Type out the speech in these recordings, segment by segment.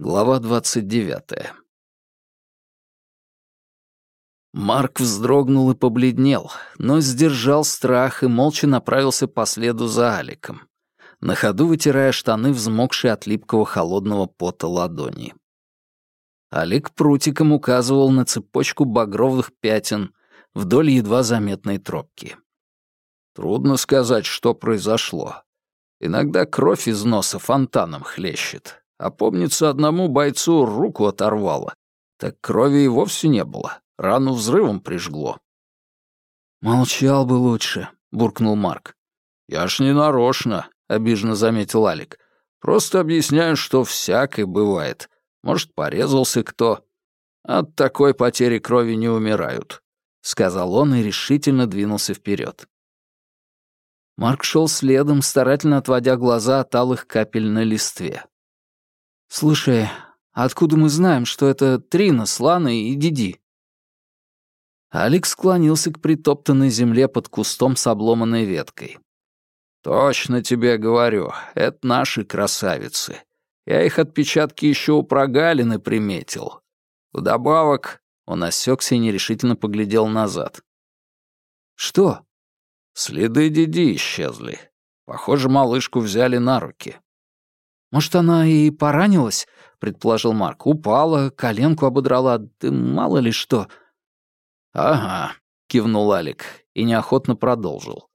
Глава двадцать девятая. Марк вздрогнул и побледнел, но сдержал страх и молча направился по следу за Аликом, на ходу вытирая штаны, взмокшие от липкого холодного пота ладони. Алик прутиком указывал на цепочку багровых пятен вдоль едва заметной тропки. Трудно сказать, что произошло. Иногда кровь из носа фонтаном хлещет, а помнится, одному бойцу руку оторвало. Так крови и вовсе не было. Рану взрывом прижгло. «Молчал бы лучше», — буркнул Марк. «Я ж не нарочно», — обиженно заметил Алик. «Просто объясняю, что всякое бывает. Может, порезался кто. От такой потери крови не умирают», — сказал он и решительно двинулся вперед. Марк шел следом, старательно отводя глаза от алых капель на листве. «Слушай, откуда мы знаем, что это Трина с Ланой и Диди?» Алекс склонился к притоптанной земле под кустом с обломанной веткой. «Точно тебе говорю, это наши красавицы. Я их отпечатки еще у прогалины приметил. Вдобавок...» Он осекся и нерешительно поглядел назад. «Что?» «Следы Диди исчезли. Похоже, малышку взяли на руки. «Может, она и поранилась?» — предположил Марк. «Упала, коленку ободрала, да мало ли что». «Ага», — кивнул Алик и неохотно продолжил.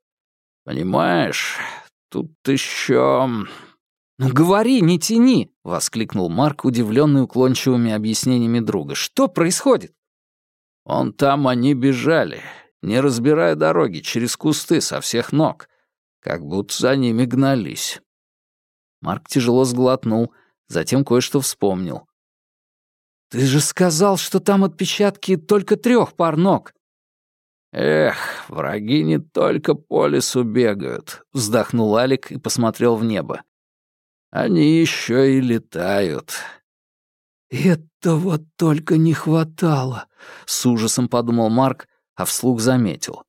«Понимаешь, тут еще...» «Ну говори, не тяни!» — воскликнул Марк, удивленный уклончивыми объяснениями друга. «Что происходит?» «Он там, они бежали, не разбирая дороги, через кусты со всех ног, как будто за ними гнались. Марк тяжело сглотнул, затем кое-что вспомнил. «Ты же сказал, что там отпечатки только трех пар ног!» «Эх, враги не только по лесу бегают», — вздохнул Алик и посмотрел в небо. «Они еще и летают». «Этого только не хватало», — с ужасом подумал Марк, а вслух заметил.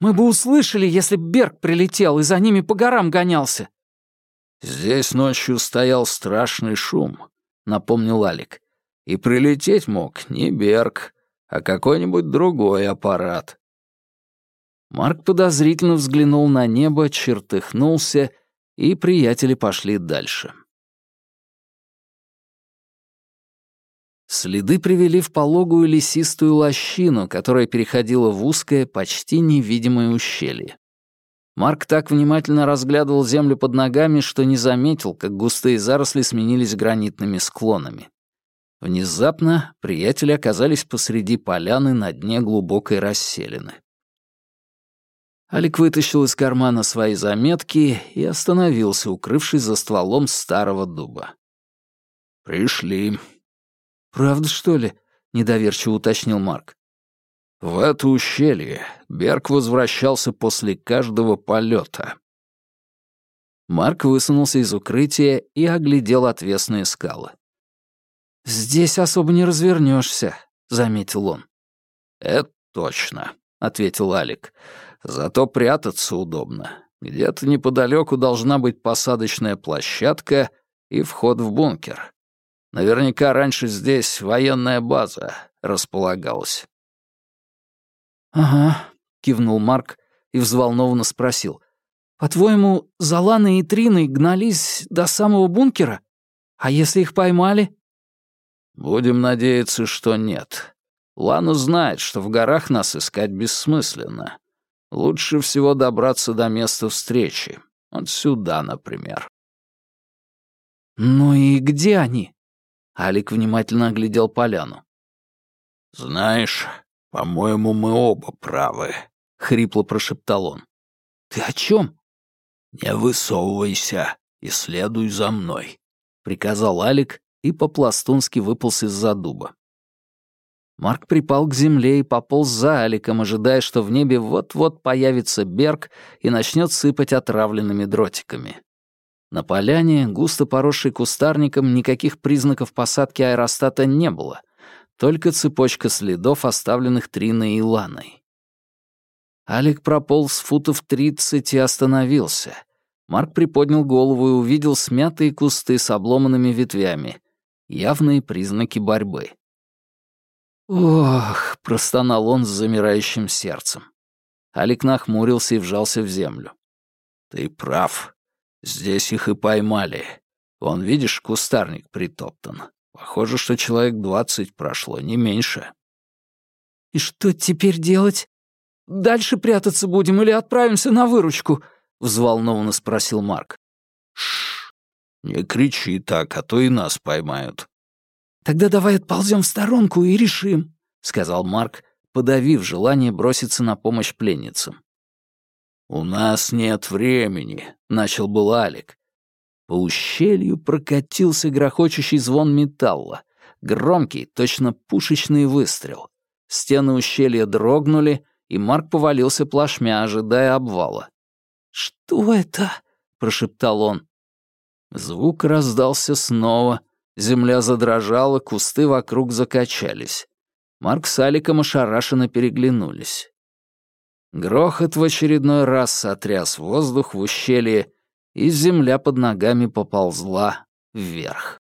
«Мы бы услышали, если б Берг прилетел и за ними по горам гонялся». «Здесь ночью стоял страшный шум», — напомнил Алик. «И прилететь мог не Берг, а какой-нибудь другой аппарат». Марк подозрительно взглянул на небо, чертыхнулся, и приятели пошли дальше. Следы привели в пологую лесистую лощину, которая переходила в узкое, почти невидимое ущелье. Марк так внимательно разглядывал землю под ногами, что не заметил, как густые заросли сменились гранитными склонами. Внезапно приятели оказались посреди поляны на дне глубокой расселины. Алик вытащил из кармана свои заметки и остановился, укрывшись за стволом старого дуба. «Пришли». «Правда, что ли?» — недоверчиво уточнил Марк. В это ущелье Берг возвращался после каждого полета. Марк высунулся из укрытия и оглядел отвесные скалы. «Здесь особо не развернешься», — заметил он. «Это точно», — ответил Алик. «Зато прятаться удобно. Где-то неподалеку должна быть посадочная площадка и вход в бункер. Наверняка раньше здесь военная база располагалась». «Ага», — кивнул Марк и взволнованно спросил. «По-твоему, за Ланой и Триной гнались до самого бункера? А если их поймали?» «Будем надеяться, что нет. Лана знает, что в горах нас искать бессмысленно. Лучше всего добраться до места встречи. Вот сюда, например». «Ну и где они?» Алик внимательно оглядел поляну. «Знаешь, «По-моему, мы оба правы», — хрипло прошептал он. «Ты о чем? «Не высовывайся и следуй за мной», — приказал Алик и по-пластунски выполз из-за дуба. Марк припал к земле и пополз за Аликом, ожидая, что в небе вот-вот появится Берг и начнет сыпать отравленными дротиками. На поляне, густо поросшей кустарником, никаких признаков посадки аэростата не было — только цепочка следов, оставленных Триной и Ланой. Алик прополз футов тридцать и остановился. Марк приподнял голову и увидел смятые кусты с обломанными ветвями. Явные признаки борьбы. «Ох!» — простонал он с замирающим сердцем. Алик нахмурился и вжался в землю. «Ты прав. Здесь их и поймали. Вон, видишь, кустарник притоптан. Похоже, что человек двадцать прошло, не меньше». «И что теперь делать? Дальше прятаться будем или отправимся на выручку?» — взволнованно спросил Марк. «Шш, не кричи так, а то и нас поймают». «Тогда давай отползем в сторонку и решим», — сказал Марк, подавив желание броситься на помощь пленницам. «У нас нет времени», — начал был Алик. По ущелью прокатился грохочущий звон металла, громкий, точно пушечный выстрел. Стены ущелья дрогнули, и Марк повалился плашмя, ожидая обвала. «Что это?» — прошептал он. Звук раздался снова, земля задрожала, кусты вокруг закачались. Марк с Аликом ошарашенно переглянулись. Грохот в очередной раз сотряс воздух в ущелье, и земля под ногами поползла вверх.